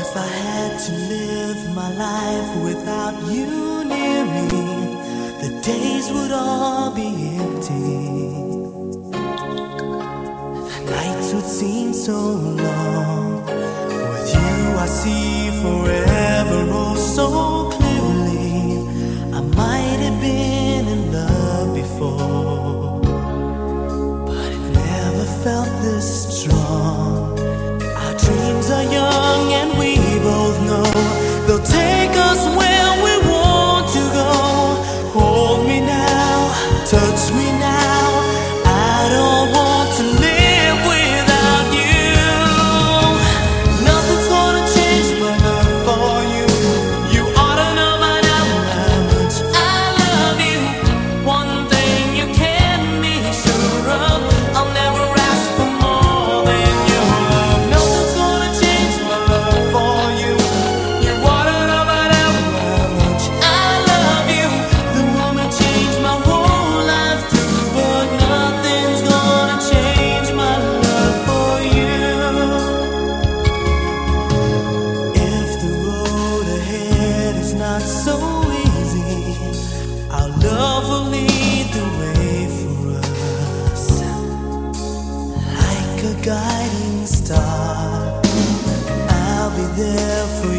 If I had to live my life without you near me, the days would all be empty. The nights would seem so long. With you, I see forever oh so clearly. I might have been. guiding star. I'll be there for you.